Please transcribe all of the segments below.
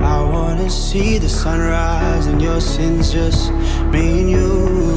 I wanna see the sunrise and your sins, just me and you.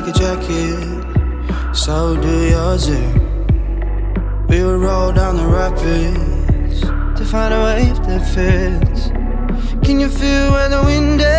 Like a jacket, so do yours. We would roll down the rapids to find a wave that fits. Can you feel where the wind is?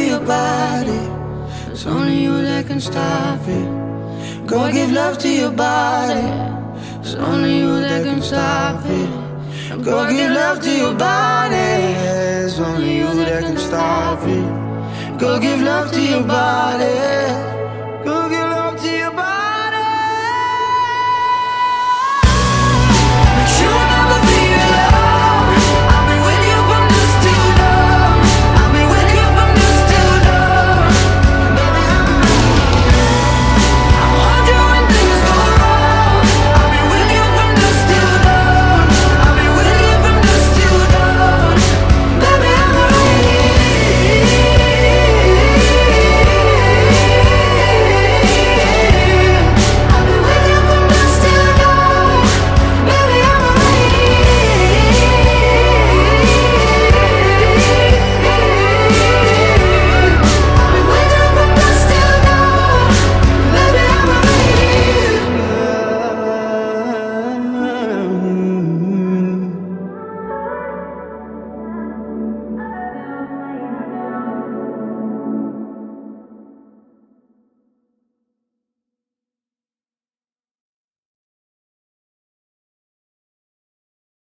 To your body. It's only you that can stop it. Go give love to your body. It's only you that can stop it. Go give love to your body. It's only you that can stop it. Go give love to your body.